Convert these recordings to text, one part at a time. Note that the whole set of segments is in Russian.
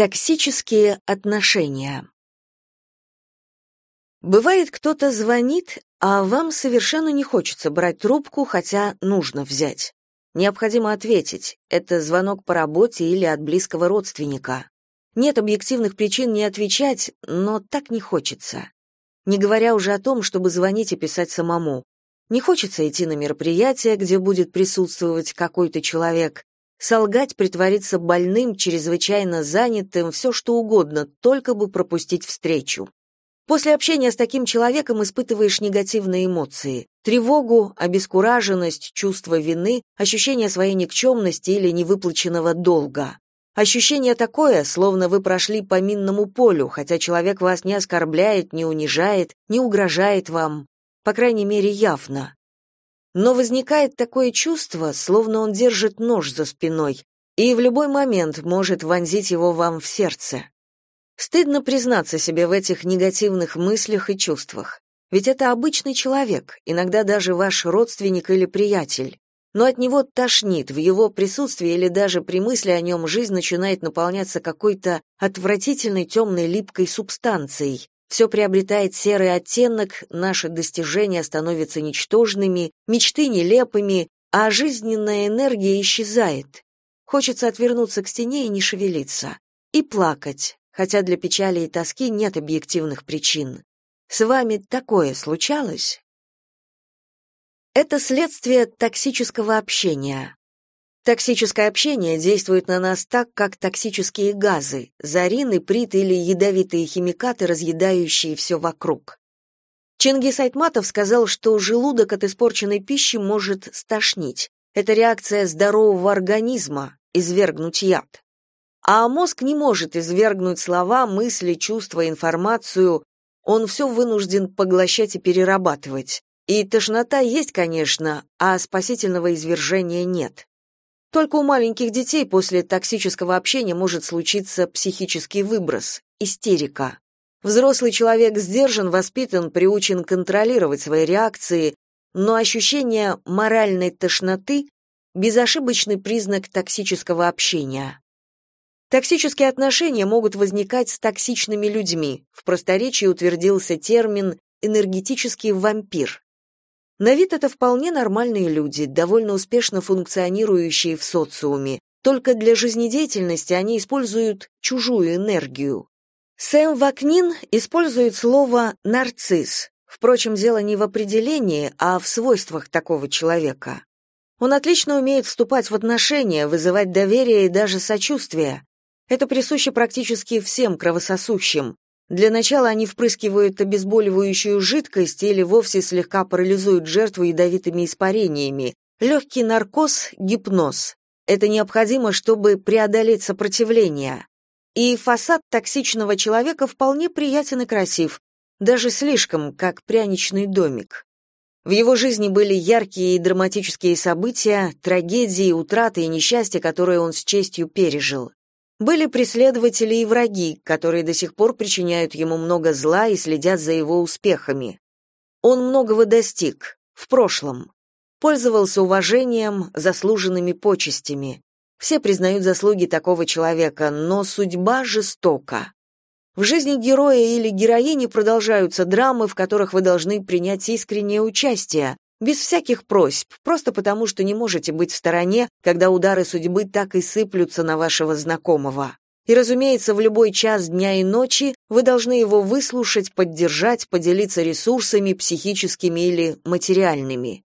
Токсические отношения. Бывает, кто-то звонит, а вам совершенно не хочется брать трубку, хотя нужно взять. Необходимо ответить, это звонок по работе или от близкого родственника. Нет объективных причин не отвечать, но так не хочется. Не говоря уже о том, чтобы звонить и писать самому. Не хочется идти на мероприятие, где будет присутствовать какой-то человек, Солгать, притвориться больным, чрезвычайно занятым, все что угодно, только бы пропустить встречу. После общения с таким человеком испытываешь негативные эмоции. Тревогу, обескураженность, чувство вины, ощущение своей никчемности или невыплаченного долга. Ощущение такое, словно вы прошли по минному полю, хотя человек вас не оскорбляет, не унижает, не угрожает вам, по крайней мере, явно. Но возникает такое чувство, словно он держит нож за спиной и в любой момент может вонзить его вам в сердце. Стыдно признаться себе в этих негативных мыслях и чувствах. Ведь это обычный человек, иногда даже ваш родственник или приятель. Но от него тошнит, в его присутствии или даже при мысли о нем жизнь начинает наполняться какой-то отвратительной темной липкой субстанцией, все приобретает серый оттенок, наши достижения становятся ничтожными, мечты нелепыми, а жизненная энергия исчезает. Хочется отвернуться к стене и не шевелиться. И плакать, хотя для печали и тоски нет объективных причин. С вами такое случалось? Это следствие токсического общения. Токсическое общение действует на нас так, как токсические газы, зарин, иприт или ядовитые химикаты, разъедающие все вокруг. Чингис Айтматов сказал, что желудок от испорченной пищи может стошнить. Это реакция здорового организма извергнуть яд. А мозг не может извергнуть слова, мысли, чувства, информацию. Он все вынужден поглощать и перерабатывать. И тошнота есть, конечно, а спасительного извержения нет. Только у маленьких детей после токсического общения может случиться психический выброс, истерика. Взрослый человек сдержан, воспитан, приучен контролировать свои реакции, но ощущение моральной тошноты – безошибочный признак токсического общения. Токсические отношения могут возникать с токсичными людьми. В просторечии утвердился термин «энергетический вампир». На вид это вполне нормальные люди, довольно успешно функционирующие в социуме. Только для жизнедеятельности они используют чужую энергию. Сэм Вакнин использует слово «нарцисс». Впрочем, дело не в определении, а в свойствах такого человека. Он отлично умеет вступать в отношения, вызывать доверие и даже сочувствие. Это присуще практически всем кровососущим. Для начала они впрыскивают обезболивающую жидкость или вовсе слегка парализуют жертву ядовитыми испарениями. Легкий наркоз – гипноз. Это необходимо, чтобы преодолеть сопротивление. И фасад токсичного человека вполне приятен и красив, даже слишком, как пряничный домик. В его жизни были яркие и драматические события, трагедии, утраты и несчастья, которые он с честью пережил. Были преследователи и враги, которые до сих пор причиняют ему много зла и следят за его успехами. Он многого достиг в прошлом. Пользовался уважением, заслуженными почестями. Все признают заслуги такого человека, но судьба жестока. В жизни героя или героини продолжаются драмы, в которых вы должны принять искреннее участие, без всяких просьб, просто потому, что не можете быть в стороне, когда удары судьбы так и сыплются на вашего знакомого. И, разумеется, в любой час дня и ночи вы должны его выслушать, поддержать, поделиться ресурсами психическими или материальными.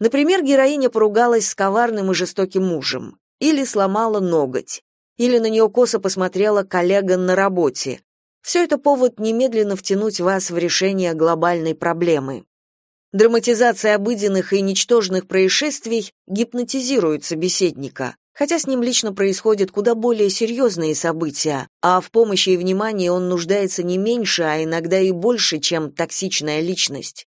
Например, героиня поругалась с коварным и жестоким мужем, или сломала ноготь, или на нее косо посмотрела коллега на работе. Все это повод немедленно втянуть вас в решение глобальной проблемы. Драматизация обыденных и ничтожных происшествий гипнотизирует собеседника, хотя с ним лично происходят куда более серьезные события, а в помощи и внимании он нуждается не меньше, а иногда и больше, чем токсичная личность.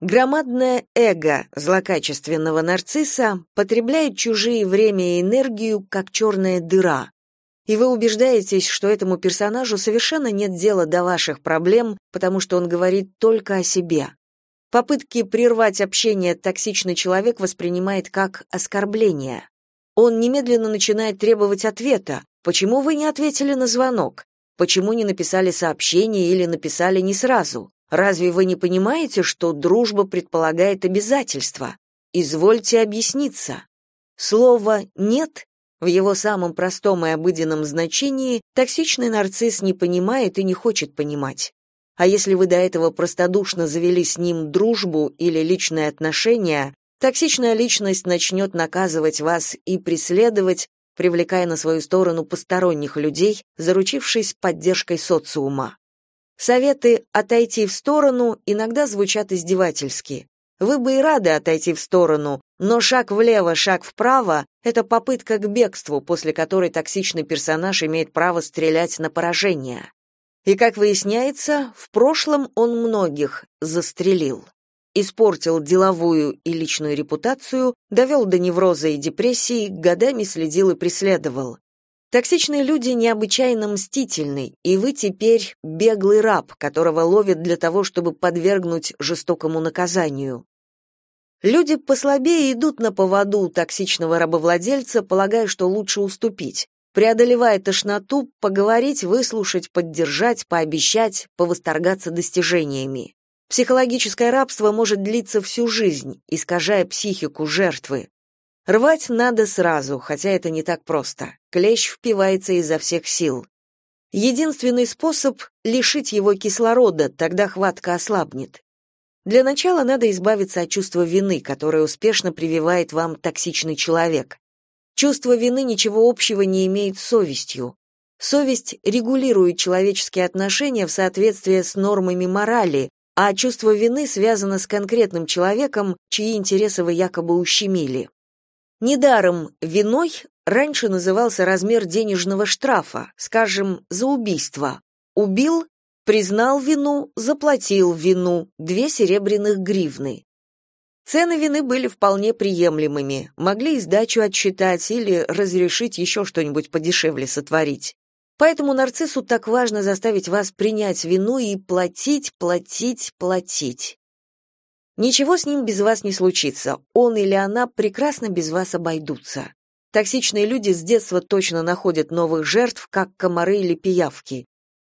Громадное эго злокачественного нарцисса потребляет чужие время и энергию, как черная дыра. И вы убеждаетесь, что этому персонажу совершенно нет дела до ваших проблем, потому что он говорит только о себе. Попытки прервать общение токсичный человек воспринимает как оскорбление. Он немедленно начинает требовать ответа, Почему вы не ответили на звонок? Почему не написали сообщение или написали не сразу? Разве вы не понимаете, что дружба предполагает обязательства? Извольте объясниться. Слово «нет» в его самом простом и обыденном значении токсичный нарцисс не понимает и не хочет понимать. А если вы до этого простодушно завели с ним дружбу или личные отношения, токсичная личность начнет наказывать вас и преследовать, привлекая на свою сторону посторонних людей, заручившись поддержкой социума. Советы «отойти в сторону» иногда звучат издевательски. Вы бы и рады отойти в сторону, но шаг влево, шаг вправо — это попытка к бегству, после которой токсичный персонаж имеет право стрелять на поражение. И, как выясняется, в прошлом он многих застрелил. Испортил деловую и личную репутацию, довел до невроза и депрессии, годами следил и преследовал. Токсичные люди необычайно мстительны, и вы теперь беглый раб, которого ловят для того, чтобы подвергнуть жестокому наказанию. Люди послабее идут на поводу у токсичного рабовладельца, полагая, что лучше уступить преодолевая тошноту, поговорить, выслушать, поддержать, пообещать, повосторгаться достижениями. Психологическое рабство может длиться всю жизнь, искажая психику жертвы. Рвать надо сразу, хотя это не так просто. Клещ впивается изо всех сил. Единственный способ — лишить его кислорода, тогда хватка ослабнет. Для начала надо избавиться от чувства вины, которое успешно прививает вам токсичный человек. Чувство вины ничего общего не имеет с совестью. Совесть регулирует человеческие отношения в соответствии с нормами морали, а чувство вины связано с конкретным человеком, чьи интересы вы якобы ущемили. Недаром виной раньше назывался размер денежного штрафа, скажем, за убийство. Убил, признал вину, заплатил вину, две серебряных гривны. Цены вины были вполне приемлемыми, могли и сдачу отсчитать или разрешить еще что-нибудь подешевле сотворить. Поэтому нарциссу так важно заставить вас принять вину и платить, платить, платить. Ничего с ним без вас не случится, он или она прекрасно без вас обойдутся. Токсичные люди с детства точно находят новых жертв, как комары или пиявки.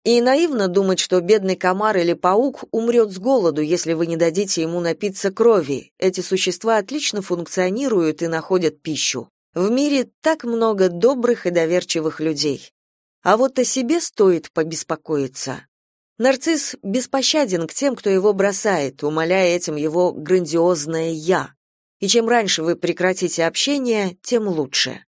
И наивно думать, что бедный комар или паук умрет с голоду, если вы не дадите ему напиться крови. Эти существа отлично функционируют и находят пищу. В мире так много добрых и доверчивых людей. А вот о себе стоит побеспокоиться. Нарцисс беспощаден к тем, кто его бросает, умаляя этим его грандиозное «я». И чем раньше вы прекратите общение, тем лучше.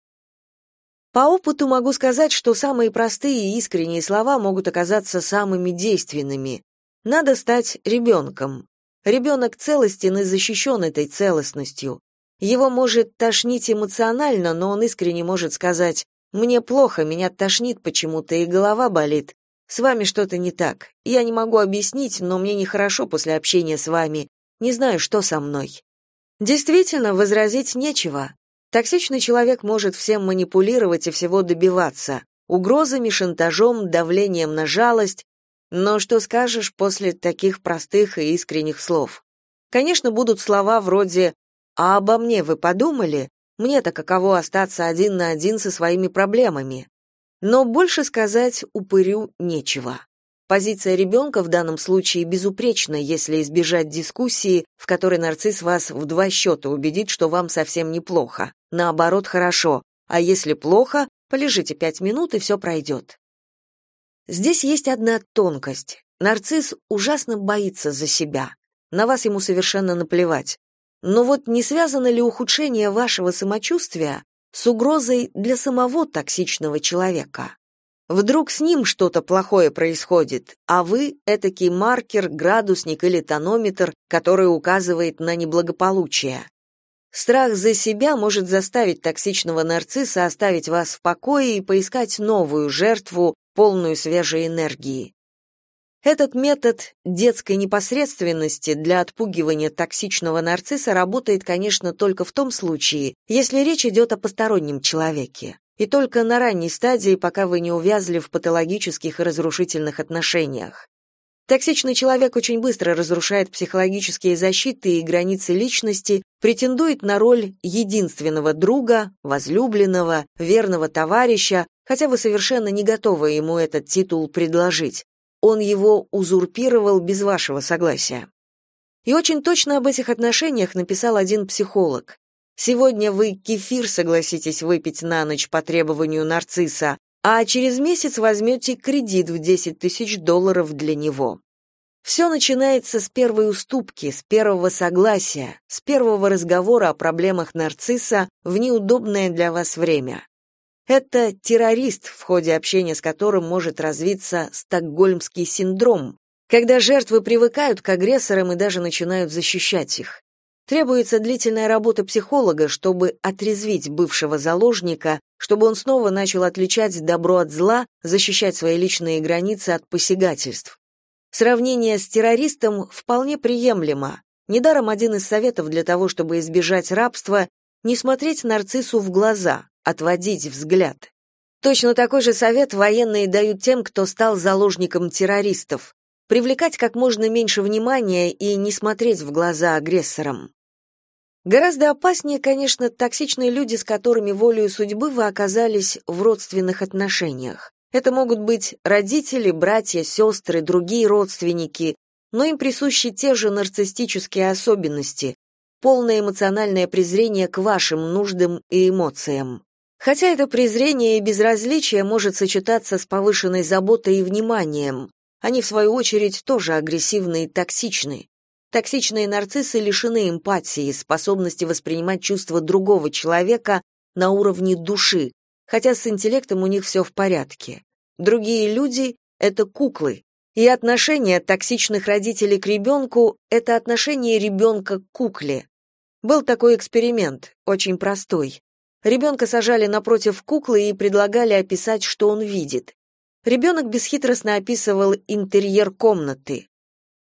По опыту могу сказать, что самые простые и искренние слова могут оказаться самыми действенными. Надо стать ребенком. Ребенок целостен и защищен этой целостностью. Его может тошнить эмоционально, но он искренне может сказать «Мне плохо, меня тошнит почему-то и голова болит. С вами что-то не так. Я не могу объяснить, но мне нехорошо после общения с вами. Не знаю, что со мной». Действительно, возразить нечего. Токсичный человек может всем манипулировать и всего добиваться, угрозами, шантажом, давлением на жалость, но что скажешь после таких простых и искренних слов? Конечно, будут слова вроде «А обо мне вы подумали? Мне-то каково остаться один на один со своими проблемами?» Но больше сказать упырю нечего. Позиция ребенка в данном случае безупречна, если избежать дискуссии, в которой нарцисс вас в два счета убедит, что вам совсем неплохо. Наоборот, хорошо. А если плохо, полежите пять минут, и все пройдет. Здесь есть одна тонкость. Нарцисс ужасно боится за себя. На вас ему совершенно наплевать. Но вот не связано ли ухудшение вашего самочувствия с угрозой для самого токсичного человека? Вдруг с ним что-то плохое происходит, а вы — этакий маркер, градусник или тонометр, который указывает на неблагополучие. Страх за себя может заставить токсичного нарцисса оставить вас в покое и поискать новую жертву, полную свежей энергии. Этот метод детской непосредственности для отпугивания токсичного нарцисса работает, конечно, только в том случае, если речь идет о постороннем человеке и только на ранней стадии, пока вы не увязли в патологических и разрушительных отношениях. Токсичный человек очень быстро разрушает психологические защиты и границы личности, претендует на роль единственного друга, возлюбленного, верного товарища, хотя вы совершенно не готовы ему этот титул предложить. Он его узурпировал без вашего согласия. И очень точно об этих отношениях написал один психолог. Сегодня вы кефир согласитесь выпить на ночь по требованию нарцисса, а через месяц возьмете кредит в 10 тысяч долларов для него. Все начинается с первой уступки, с первого согласия, с первого разговора о проблемах нарцисса в неудобное для вас время. Это террорист, в ходе общения с которым может развиться стокгольмский синдром, когда жертвы привыкают к агрессорам и даже начинают защищать их. Требуется длительная работа психолога, чтобы отрезвить бывшего заложника, чтобы он снова начал отличать добро от зла, защищать свои личные границы от посягательств. Сравнение с террористом вполне приемлемо. Недаром один из советов для того, чтобы избежать рабства, не смотреть нарциссу в глаза, отводить взгляд. Точно такой же совет военные дают тем, кто стал заложником террористов привлекать как можно меньше внимания и не смотреть в глаза агрессорам. Гораздо опаснее, конечно, токсичные люди, с которыми волею судьбы вы оказались в родственных отношениях. Это могут быть родители, братья, сестры, другие родственники, но им присущи те же нарциссические особенности, полное эмоциональное презрение к вашим нуждам и эмоциям. Хотя это презрение и безразличие может сочетаться с повышенной заботой и вниманием, они, в свою очередь, тоже агрессивны и токсичны. Токсичные нарциссы лишены эмпатии, способности воспринимать чувства другого человека на уровне души, хотя с интеллектом у них все в порядке. Другие люди — это куклы, и отношение токсичных родителей к ребенку — это отношение ребенка к кукле. Был такой эксперимент, очень простой. Ребенка сажали напротив куклы и предлагали описать, что он видит. Ребенок бесхитростно описывал интерьер комнаты.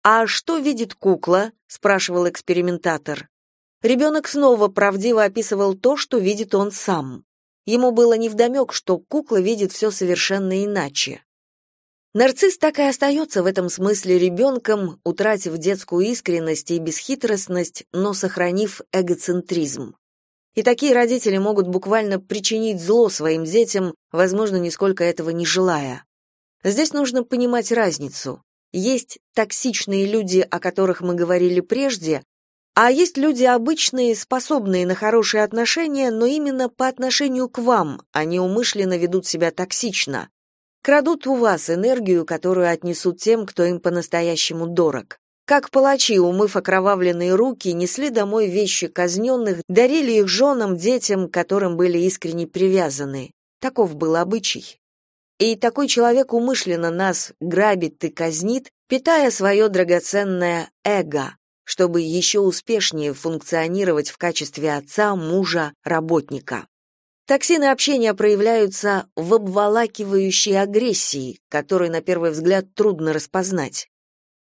«А что видит кукла?» — спрашивал экспериментатор. Ребенок снова правдиво описывал то, что видит он сам. Ему было невдомек, что кукла видит все совершенно иначе. Нарцисс так и остается в этом смысле ребенком, утратив детскую искренность и бесхитростность, но сохранив эгоцентризм. И такие родители могут буквально причинить зло своим детям, возможно, нисколько этого не желая. Здесь нужно понимать разницу. Есть токсичные люди, о которых мы говорили прежде, а есть люди обычные, способные на хорошие отношения, но именно по отношению к вам они умышленно ведут себя токсично. Крадут у вас энергию, которую отнесут тем, кто им по-настоящему дорог. Как палачи, умыв окровавленные руки, несли домой вещи казненных, дарили их женам, детям, которым были искренне привязаны. Таков был обычай. И такой человек умышленно нас грабит и казнит, питая свое драгоценное эго, чтобы еще успешнее функционировать в качестве отца, мужа, работника. Токсины общения проявляются в обволакивающей агрессии, которую на первый взгляд трудно распознать.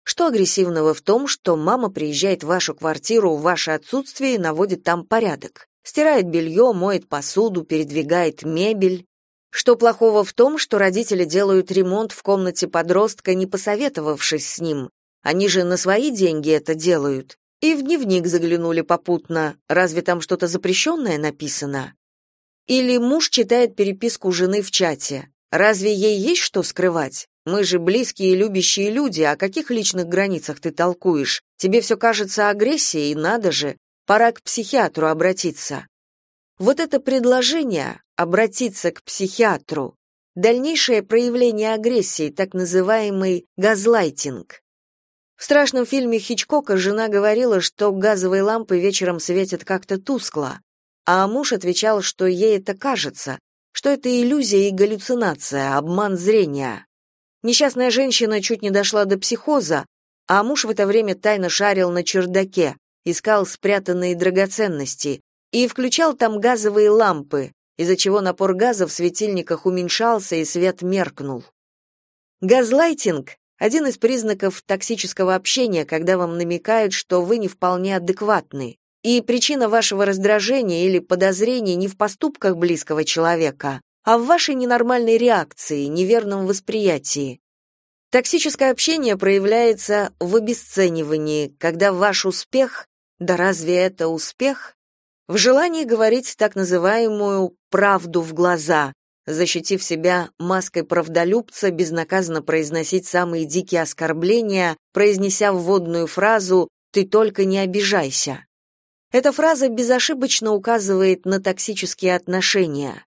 Что агрессивного в том, что мама приезжает в вашу квартиру в ваше отсутствие и наводит там порядок? Стирает белье, моет посуду, передвигает мебель, что плохого в том, что родители делают ремонт в комнате подростка, не посоветовавшись с ним? Они же на свои деньги это делают. И в дневник заглянули попутно. Разве там что-то запрещенное написано? Или муж читает переписку жены в чате. Разве ей есть что скрывать? Мы же близкие и любящие люди, о каких личных границах ты толкуешь? Тебе все кажется агрессией, надо же. Пора к психиатру обратиться. Вот это предложение обратиться к психиатру, дальнейшее проявление агрессии, так называемый газлайтинг. В страшном фильме Хичкока жена говорила, что газовые лампы вечером светят как-то тускло, а муж отвечал, что ей это кажется, что это иллюзия и галлюцинация, обман зрения. Несчастная женщина чуть не дошла до психоза, а муж в это время тайно шарил на чердаке, искал спрятанные драгоценности, и включал там газовые лампы, из-за чего напор газа в светильниках уменьшался и свет меркнул. Газлайтинг — один из признаков токсического общения, когда вам намекают, что вы не вполне адекватны, и причина вашего раздражения или подозрений не в поступках близкого человека, а в вашей ненормальной реакции, неверном восприятии. Токсическое общение проявляется в обесценивании, когда ваш успех, да разве это успех, в желании говорить так называемую «правду в глаза», защитив себя маской правдолюбца, безнаказанно произносить самые дикие оскорбления, произнеся вводную фразу «ты только не обижайся». Эта фраза безошибочно указывает на токсические отношения.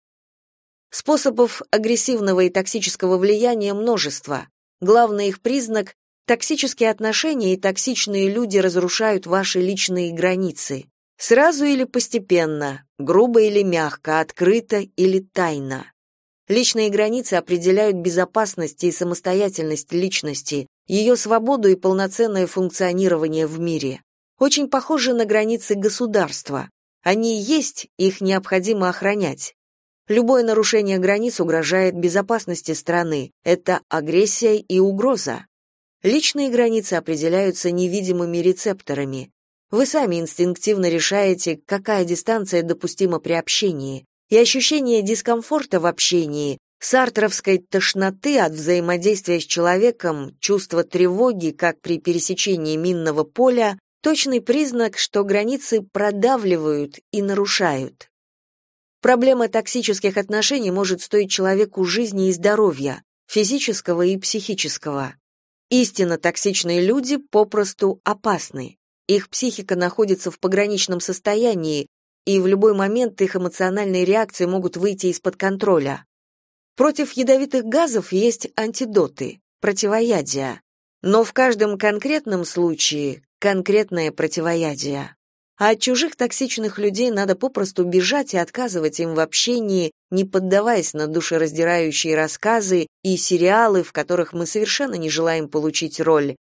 Способов агрессивного и токсического влияния множество. Главный их признак – токсические отношения и токсичные люди разрушают ваши личные границы. Сразу или постепенно, грубо или мягко, открыто или тайно. Личные границы определяют безопасность и самостоятельность личности, ее свободу и полноценное функционирование в мире. Очень похожи на границы государства. Они есть, их необходимо охранять. Любое нарушение границ угрожает безопасности страны. Это агрессия и угроза. Личные границы определяются невидимыми рецепторами. Вы сами инстинктивно решаете, какая дистанция допустима при общении и ощущение дискомфорта в общении, сартровской тошноты от взаимодействия с человеком, чувство тревоги, как при пересечении минного поля, точный признак, что границы продавливают и нарушают. Проблема токсических отношений может стоить человеку жизни и здоровья, физического и психического. Истинно токсичные люди попросту опасны. Их психика находится в пограничном состоянии, и в любой момент их эмоциональные реакции могут выйти из-под контроля. Против ядовитых газов есть антидоты, противоядия, но в каждом конкретном случае конкретное противоядие. А от чужих токсичных людей надо попросту бежать и отказывать им в общении, не поддаваясь на душераздирающие рассказы и сериалы, в которых мы совершенно не желаем получить роль.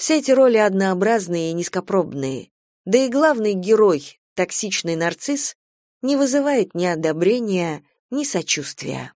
Все эти роли однообразные и низкопробные. Да и главный герой, токсичный нарцисс не вызывает ни одобрения, ни сочувствия.